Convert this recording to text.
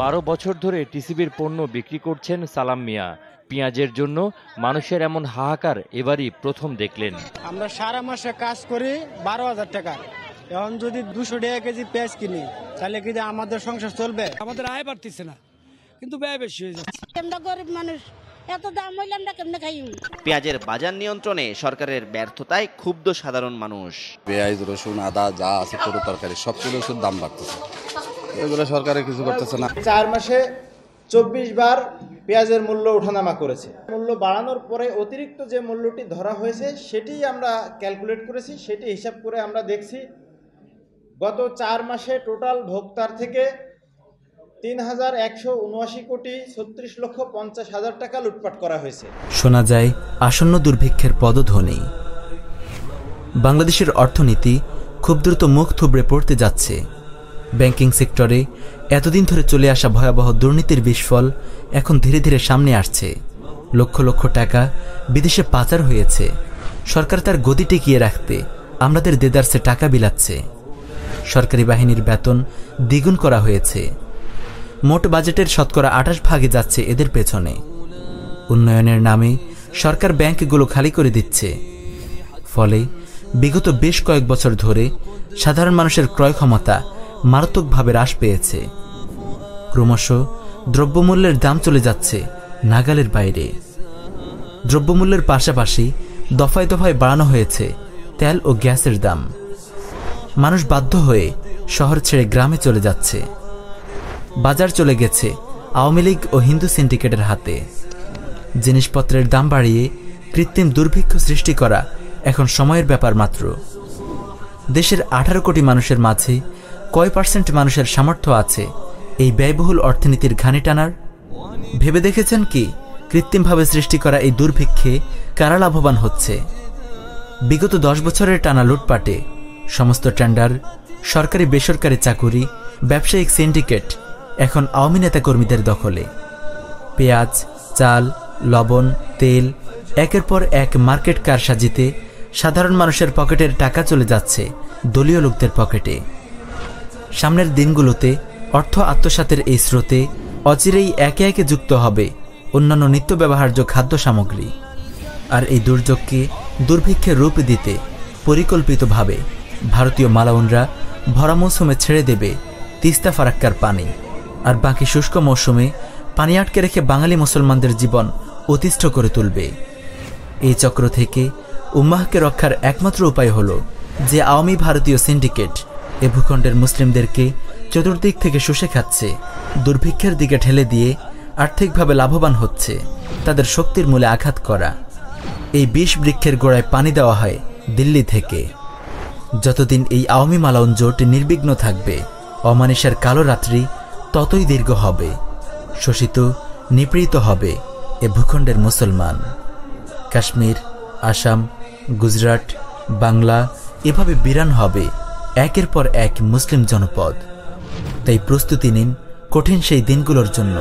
বারো বছর ধরে টিসিবির পণ্য বিক্রি করছেন সালাম মিয়া। পেঁয়াজের জন্য মানুষের এমন হাহাকার এবারই প্রথম দেখলেন। আমরা সারা মাসে কাজ করি বারো হাজার টাকা এখন যদি দুশো টাকা কেজি পেঁয়াজ কিনি তাহলে কি যে আমাদের সংসার চলবে? আমাদের আয় বাড়তেছে না কিন্তু ব্যয় বেশি হয়ে যাচ্ছে। আমরা গরিব মানুষ এত দাম হইলে আমরা কেমনে খাই? পেঁয়াজের বাজার নিয়ন্ত্রণে সরকারের ব্যর্থতায় ক্ষুব্ধ সাধারণ মানুষ। পেঁয়াজ রসুন আদা যা আছে তরু তরকারি সব কিছুর দাম বাড়তেছে। এগুলো সরকারে কিছু করতেছে না। চার মাসে চব্বিশ বার পেঁয়াজের মূল্য ওঠানামা করেছে। মূল্য বাড়ানোর পরে অতিরিক্ত যে মূল্যটি ধরা হয়েছে সেটি আমরা ক্যালকুলেট করেছি সেটি হিসাব করে আমরা দেখছি। গত চার মাসে টোটাল ভোক্তার থেকে তিন হাজার একশো উনআশি কোটি ছত্রিশ লক্ষ পঞ্চাশ হাজার টাকা লুটপাট করা হয়েছে। শোনা যায় আসন্ন দুর্ভিক্ষের পদধ্বনি। বাংলাদেশের অর্থনীতি খুব দ্রুত মুখ থুবড়ে পড়তে যাচ্ছে। ব্যাংকিং সেক্টরে এতদিন ধরে চলে আসা ভয়াবহ দুর্নীতির বিস্ফল এখন ধীরে ধীরে সামনে আসছে। লক্ষ লক্ষ টাকা বিদেশে পাচার হয়েছে। সরকার তার গদি টিকিয়ে রাখতে আমাদের দেদারসে টাকা বিলাচ্ছে। সরকারি বাহিনীর বেতন দ্বিগুণ করা হয়েছে। মোট বাজেটের শতকরা আঠাশ ভাগে যাচ্ছে এদের পেছনে। উন্নয়নের নামে সরকার ব্যাংকগুলো খালি করে দিচ্ছে। ফলে বিগত বেশ কয়েক বছর ধরে সাধারণ মানুষের ক্রয় ক্ষমতা মারাত্মকভাবে হ্রাস পেয়েছে। ক্রমশ দ্রব্যমূল্যের দাম চলে যাচ্ছে নাগালের বাইরে। দ্রব্যমূল্যের পাশাপাশি দফায় দফায় বাড়ানো হয়েছে তেল ও গ্যাসের দাম। মানুষ বাধ্য হয়ে শহর ছেড়ে গ্রামে চলে যাচ্ছে। বাজার চলে গেছে আওয়ামী লীগ ও হিন্দু সিন্ডিকেটের হাতে। জিনিসপত্রের দাম বাড়িয়ে কৃত্রিম দুর্ভিক্ষ সৃষ্টি করা এখন সময়ের ব্যাপার মাত্র। দেশের আঠারো কোটি মানুষের মাঝে কয় পার্সেন্ট মানুষের সামর্থ্য আছে এই ব্যয়বহুল অর্থনীতির ঘানি টানার? ভেবে দেখেছেন কি? কৃত্রিমভাবে সৃষ্টি করা এই দুর্ভিক্ষে কারা লাভবান হচ্ছে? বিগত দশ বছরের টানা লুটপাটে সমস্ত টেন্ডার, সরকারি বেসরকারি চাকুরি, ব্যবসায়িক সিন্ডিকেট, এখন আওয়ামী নেতাকর্মীদের দখলে। পেঁয়াজ, চাল, লবণ, তেল, একের পর এক মার্কেট কার সাজিতে সাধারণ মানুষের পকেটের টাকা চলে যাচ্ছে দলীয় লোকদের পকেটে। সামনের দিনগুলোতে অর্থ আত্মসাতের এই স্রোতে অচিরেই একে একে যুক্ত হবে অন্যান্য নিত্য ব্যবহার্য খাদ্য সামগ্রী। আর এই দুর্যোগকে দুর্ভিক্ষের রূপ দিতে পরিকল্পিতভাবে ভারতীয় মালাউনরা ভরা মৌসুমে ছেড়ে দেবে তিস্তা ফারাক্কার পানি। আর বাকি শুষ্ক মৌসুমে পানি আটকে রেখে বাঙালি মুসলমানদের জীবন অতিষ্ঠ করে তুলবে। এই চক্র থেকে উম্মাহকে রক্ষার একমাত্র উপায় হল যে আওয়ামী ভারতীয় সিন্ডিকেট এ ভূখণ্ডের মুসলিমদেরকে চতুর্দিক থেকে শুষে খাচ্ছে। দুর্ভিক্ষের দিকে ঠেলে দিয়ে আর্থিকভাবে লাভবান হচ্ছে। তাদের শক্তির মূলে আঘাত করা। এই বিষ বৃক্ষের গোড়ায় পানি দেওয়া হয় দিল্লি থেকে। যতদিন এই আওয়ামী মালাউন জোট নির্বিঘ্ন থাকবে অমানিসার কালো রাত্রি ততই দীর্ঘ হবে। শোষিত, নিপীড়িত হবে এ ভূখণ্ডের মুসলমান। কাশ্মীর, আসাম, গুজরাট, বাংলা এভাবে বিরান হবে। একের পর এক মুসলিম জনপদ। তাই প্রস্তুতি নিন কঠিন সেই দিনগুলোর জন্য।